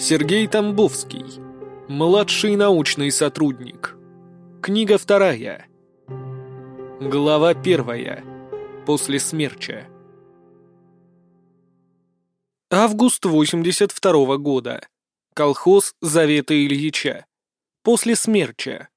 Сергей Тамбовский. Младший научный сотрудник. Книга вторая. Глава первая. После смерча. Август 82 -го года. Колхоз Завета Ильича. После смерча.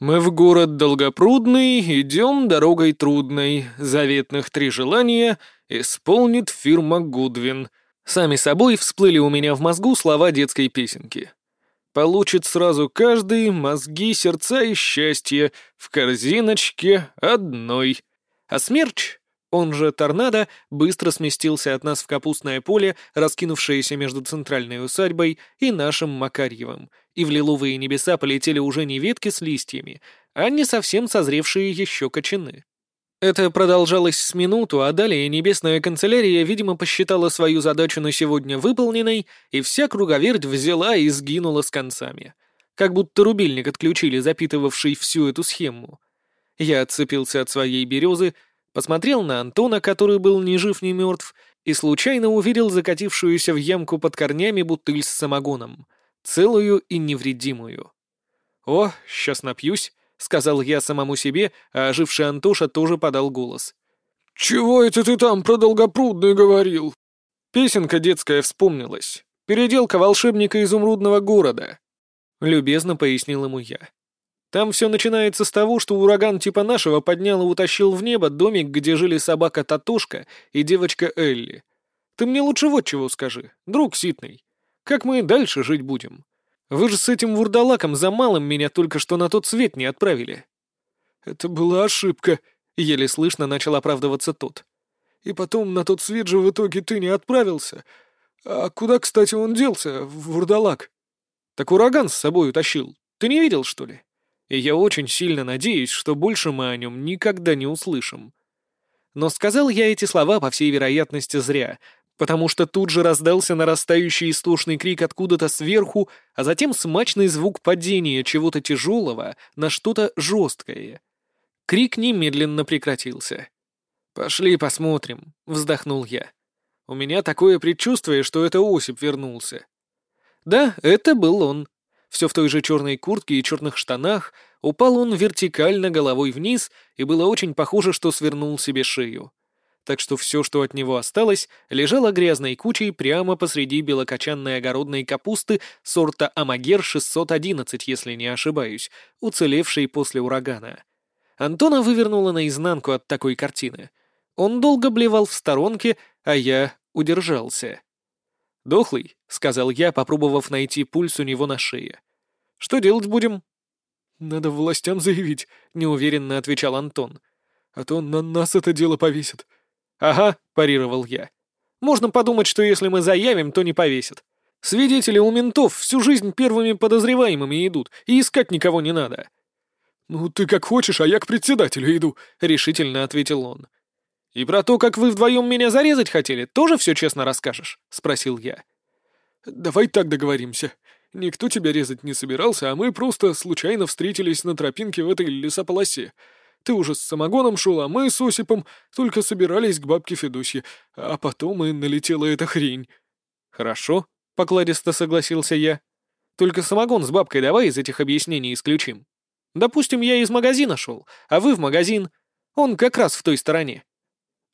Мы в город Долгопрудный, идем дорогой трудной. Заветных три желания исполнит фирма Гудвин — Сами собой всплыли у меня в мозгу слова детской песенки. Получит сразу каждый мозги, сердца и счастье в корзиночке одной. А смерч, он же торнадо, быстро сместился от нас в капустное поле, раскинувшееся между центральной усадьбой и нашим Макарьевым, и в лиловые небеса полетели уже не ветки с листьями, а не совсем созревшие еще кочаны. Это продолжалось с минуту, а далее небесная канцелярия, видимо, посчитала свою задачу на сегодня выполненной, и вся круговерть взяла и сгинула с концами. Как будто рубильник отключили, запитывавший всю эту схему. Я отцепился от своей березы, посмотрел на Антона, который был ни жив, ни мертв, и случайно увидел закатившуюся в ямку под корнями бутыль с самогоном, целую и невредимую. «О, сейчас напьюсь», — сказал я самому себе, а оживший Антоша тоже подал голос. «Чего это ты там про долгопрудный говорил?» Песенка детская вспомнилась. Переделка волшебника изумрудного города. Любезно пояснил ему я. Там все начинается с того, что ураган типа нашего поднял и утащил в небо домик, где жили собака Татушка и девочка Элли. Ты мне лучше вот чего скажи, друг Ситный. Как мы дальше жить будем? Вы же с этим вурдалаком за малым меня только что на тот свет не отправили». «Это была ошибка», — еле слышно начал оправдываться тот. «И потом на тот свет же в итоге ты не отправился. А куда, кстати, он делся, вурдалак?» «Так ураган с собой утащил. Ты не видел, что ли? И я очень сильно надеюсь, что больше мы о нем никогда не услышим». Но сказал я эти слова, по всей вероятности, зря, потому что тут же раздался нарастающий истошный крик откуда-то сверху, а затем смачный звук падения чего-то тяжелого на что-то жесткое. Крик немедленно прекратился. «Пошли посмотрим», — вздохнул я. «У меня такое предчувствие, что это Осип вернулся». Да, это был он. Все в той же черной куртке и черных штанах, упал он вертикально головой вниз, и было очень похоже, что свернул себе шею так что все, что от него осталось, лежало грязной кучей прямо посреди белокочанной огородной капусты сорта Амагер-611, если не ошибаюсь, уцелевшей после урагана. Антона вывернула наизнанку от такой картины. Он долго блевал в сторонке, а я удержался. «Дохлый», — сказал я, попробовав найти пульс у него на шее. «Что делать будем?» «Надо властям заявить», — неуверенно отвечал Антон. «А то на нас это дело повесят. «Ага», — парировал я. «Можно подумать, что если мы заявим, то не повесят. Свидетели у ментов всю жизнь первыми подозреваемыми идут, и искать никого не надо». «Ну, ты как хочешь, а я к председателю иду», — решительно ответил он. «И про то, как вы вдвоем меня зарезать хотели, тоже все честно расскажешь?» — спросил я. «Давай так договоримся. Никто тебя резать не собирался, а мы просто случайно встретились на тропинке в этой лесополосе. Ты уже с самогоном шел, а мы с Осипом только собирались к бабке Федосье, а потом и налетела эта хрень». «Хорошо», — покладисто согласился я. «Только самогон с бабкой давай из этих объяснений исключим. Допустим, я из магазина шел, а вы в магазин. Он как раз в той стороне».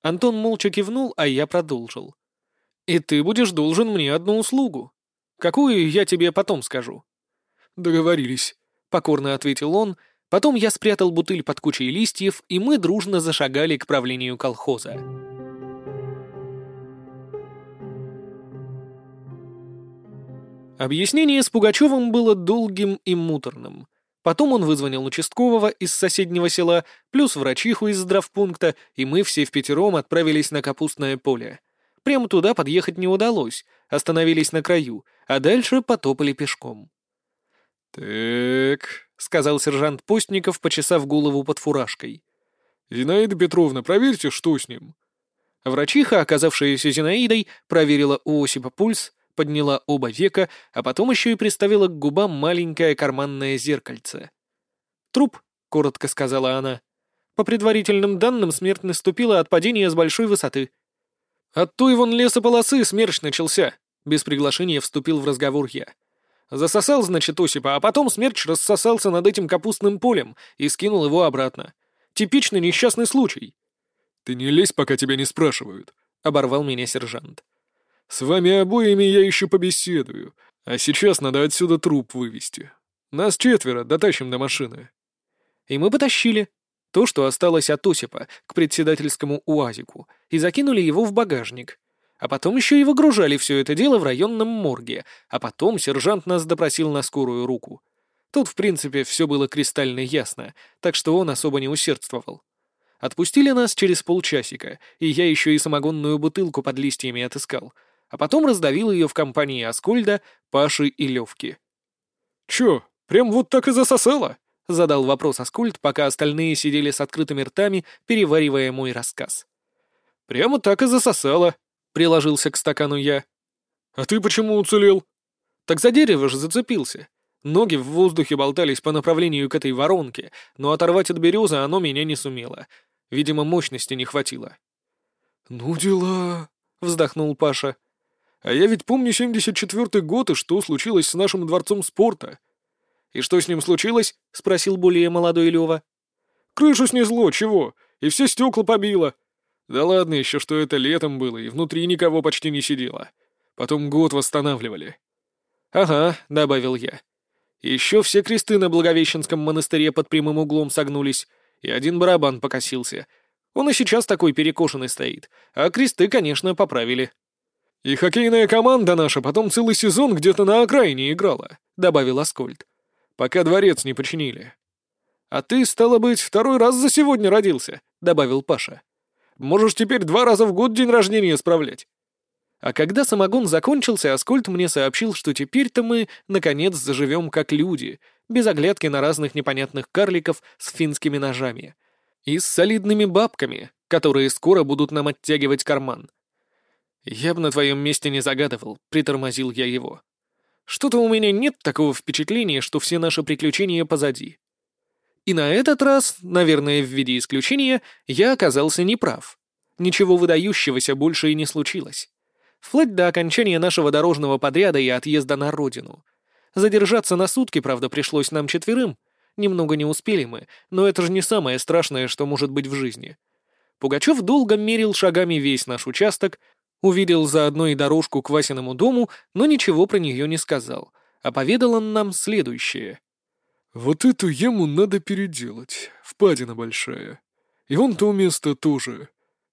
Антон молча кивнул, а я продолжил. «И ты будешь должен мне одну услугу. Какую, я тебе потом скажу». «Договорились», — покорно ответил он, — Потом я спрятал бутыль под кучей листьев, и мы дружно зашагали к правлению колхоза. Объяснение с Пугачевым было долгим и муторным. Потом он вызвонил участкового из соседнего села, плюс врачиху из здравпункта, и мы все в пятером отправились на капустное поле. Прямо туда подъехать не удалось, остановились на краю, а дальше потопали пешком. «Так», — сказал сержант Постников, почесав голову под фуражкой. «Зинаида Петровна, проверьте, что с ним». Врачиха, оказавшаяся Зинаидой, проверила у Осипа пульс, подняла оба века, а потом еще и приставила к губам маленькое карманное зеркальце. «Труп», — коротко сказала она. «По предварительным данным, смерть наступила от падения с большой высоты». «От той вон лесополосы смерч начался», Без приглашения вступил в разговор я. Засосал, значит, Осипа, а потом смерч рассосался над этим капустным полем и скинул его обратно. Типичный несчастный случай. «Ты не лезь, пока тебя не спрашивают», — оборвал меня сержант. «С вами обоими я еще побеседую, а сейчас надо отсюда труп вывести. Нас четверо, дотащим до машины». И мы потащили то, что осталось от Осипа, к председательскому УАЗику, и закинули его в багажник. А потом еще и выгружали все это дело в районном морге, а потом сержант нас допросил на скорую руку. Тут, в принципе, все было кристально ясно, так что он особо не усердствовал. Отпустили нас через полчасика, и я еще и самогонную бутылку под листьями отыскал, а потом раздавил ее в компании Аскольда, Паши и Левки. «Че, прям вот так и засосало?» — задал вопрос Аскольд, пока остальные сидели с открытыми ртами, переваривая мой рассказ. «Прямо так и засосало», — приложился к стакану я. «А ты почему уцелел?» «Так за дерево же зацепился. Ноги в воздухе болтались по направлению к этой воронке, но оторвать от березы оно меня не сумело. Видимо, мощности не хватило». «Ну дела», — вздохнул Паша. «А я ведь помню 74-й год и что случилось с нашим дворцом спорта». «И что с ним случилось?» — спросил более молодой Лёва. «Крышу снесло, чего? И все стекла побило. Да ладно еще, что это летом было, и внутри никого почти не сидело. Потом год восстанавливали. «Ага», — добавил я. Еще все кресты на Благовещенском монастыре под прямым углом согнулись, и один барабан покосился. Он и сейчас такой перекошенный стоит, а кресты, конечно, поправили. «И хоккейная команда наша потом целый сезон где-то на окраине играла», — добавил Аскольд. «Пока дворец не починили». «А ты, стало быть, второй раз за сегодня родился», — добавил Паша. Можешь теперь два раза в год день рождения справлять». А когда самогон закончился, Аскольд мне сообщил, что теперь-то мы, наконец, заживем как люди, без оглядки на разных непонятных карликов с финскими ножами. И с солидными бабками, которые скоро будут нам оттягивать карман. «Я бы на твоем месте не загадывал», — притормозил я его. «Что-то у меня нет такого впечатления, что все наши приключения позади. И на этот раз, наверное, в виде исключения, я оказался неправ. Ничего выдающегося больше и не случилось. Вплоть до окончания нашего дорожного подряда и отъезда на родину. Задержаться на сутки, правда, пришлось нам четверым. Немного не успели мы, но это же не самое страшное, что может быть в жизни. Пугачев долго мерил шагами весь наш участок, увидел заодно и дорожку к Васиному дому, но ничего про нее не сказал, а поведал он нам следующее — вот эту яму надо переделать, впадина большая. И вон то место тоже.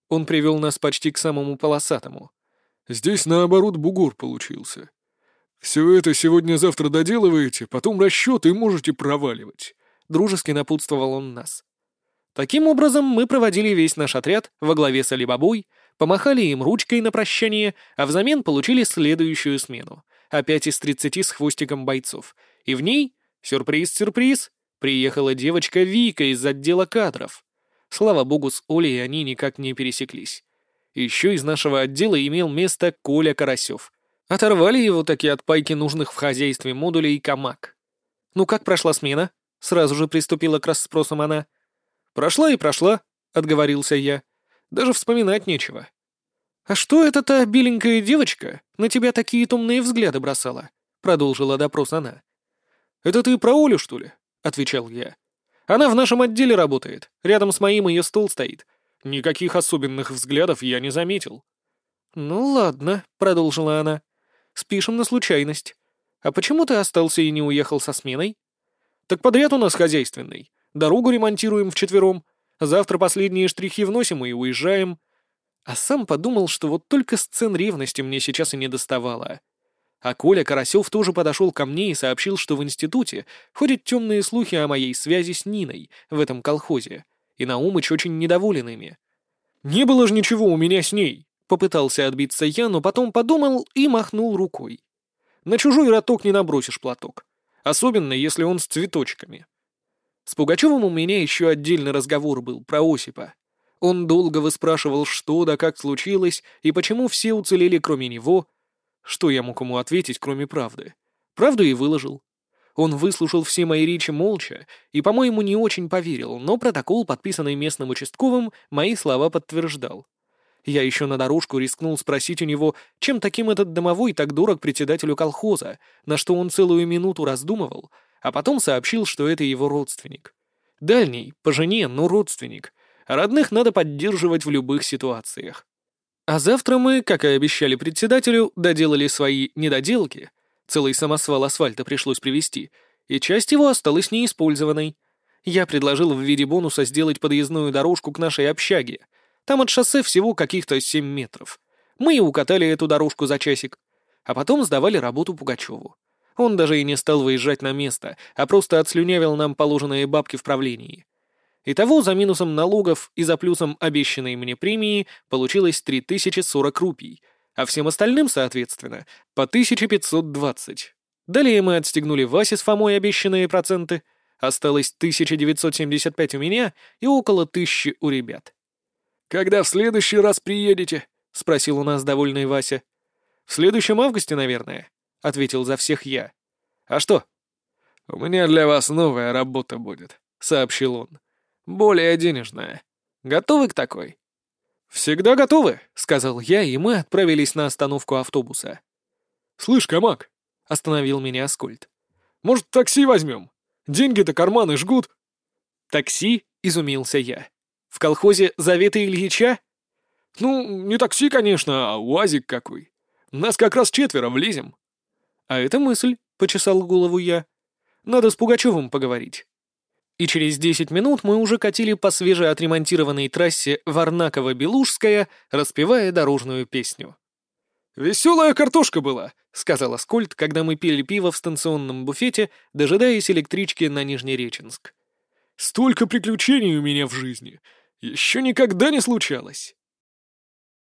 Он привел нас почти к самому полосатому. Здесь, наоборот, бугор получился. Все это сегодня-завтра доделываете, потом расчет и можете проваливать. Дружески напутствовал он нас. Таким образом, мы проводили весь наш отряд во главе с Алибабой, помахали им ручкой на прощание, а взамен получили следующую смену. Опять из тридцати с хвостиком бойцов. И в ней Сюрприз-сюрприз! Приехала девочка Вика из отдела кадров. Слава богу, с Олей они никак не пересеклись. Еще из нашего отдела имел место Коля Карасев. Оторвали его таки от пайки нужных в хозяйстве модулей КАМАК. «Ну как прошла смена?» — сразу же приступила к расспросам она. «Прошла и прошла», — отговорился я. «Даже вспоминать нечего». «А что это та беленькая девочка на тебя такие томные взгляды бросала?» — продолжила допрос она. «Это ты про Олю, что ли?» — отвечал я. «Она в нашем отделе работает. Рядом с моим ее стол стоит. Никаких особенных взглядов я не заметил». «Ну ладно», — продолжила она. «Спишем на случайность. А почему ты остался и не уехал со сменой?» «Так подряд у нас хозяйственный. Дорогу ремонтируем вчетвером. Завтра последние штрихи вносим и уезжаем». А сам подумал, что вот только сцен ревности мне сейчас и не доставало. А Коля Карасев тоже подошел ко мне и сообщил, что в институте ходят темные слухи о моей связи с Ниной в этом колхозе, и Наумыч очень недоволен ими. «Не было же ничего у меня с ней», — попытался отбиться я, но потом подумал и махнул рукой. «На чужой роток не набросишь платок, особенно если он с цветочками». С Пугачевым у меня еще отдельный разговор был про Осипа. Он долго выспрашивал, что да как случилось, и почему все уцелели, кроме него — что я мог ему ответить, кроме правды? Правду и выложил. Он выслушал все мои речи молча и, по-моему, не очень поверил, но протокол, подписанный местным участковым, мои слова подтверждал. Я еще на дорожку рискнул спросить у него, чем таким этот домовой так дорог председателю колхоза, на что он целую минуту раздумывал, а потом сообщил, что это его родственник. Дальний, по жене, но родственник. Родных надо поддерживать в любых ситуациях. А завтра мы, как и обещали председателю, доделали свои недоделки. Целый самосвал асфальта пришлось привезти, и часть его осталась неиспользованной. Я предложил в виде бонуса сделать подъездную дорожку к нашей общаге. Там от шоссе всего каких-то семь метров. Мы и укатали эту дорожку за часик. А потом сдавали работу Пугачеву. Он даже и не стал выезжать на место, а просто отслюнявил нам положенные бабки в правлении. Итого за минусом налогов и за плюсом обещанной мне премии получилось 3040 рупий, а всем остальным, соответственно, по 1520. Далее мы отстегнули Васе с Фомой обещанные проценты, осталось 1975 у меня и около тысячи у ребят. «Когда в следующий раз приедете?» — спросил у нас довольный Вася. «В следующем августе, наверное», — ответил за всех я. «А что?» «У меня для вас новая работа будет», — сообщил он. «Более денежная. Готовы к такой?» «Всегда готовы», — сказал я, и мы отправились на остановку автобуса. «Слышь, Камак», — остановил меня Аскольд. «Может, такси возьмем? Деньги-то карманы жгут». «Такси?» — изумился я. В колхозе Заветы Ильича? Ну, не такси, конечно, а УАЗик какой. Нас как раз четверо влезем. А это мысль, почесал голову я. Надо с Пугачевым поговорить. И через десять минут мы уже катили по свежеотремонтированной трассе Варнаково-Белужская, распевая дорожную песню. «Веселая картошка была», — сказал Аскольд, когда мы пили пиво в станционном буфете, дожидаясь электрички на Нижнереченск. «Столько приключений у меня в жизни. Еще никогда не случалось.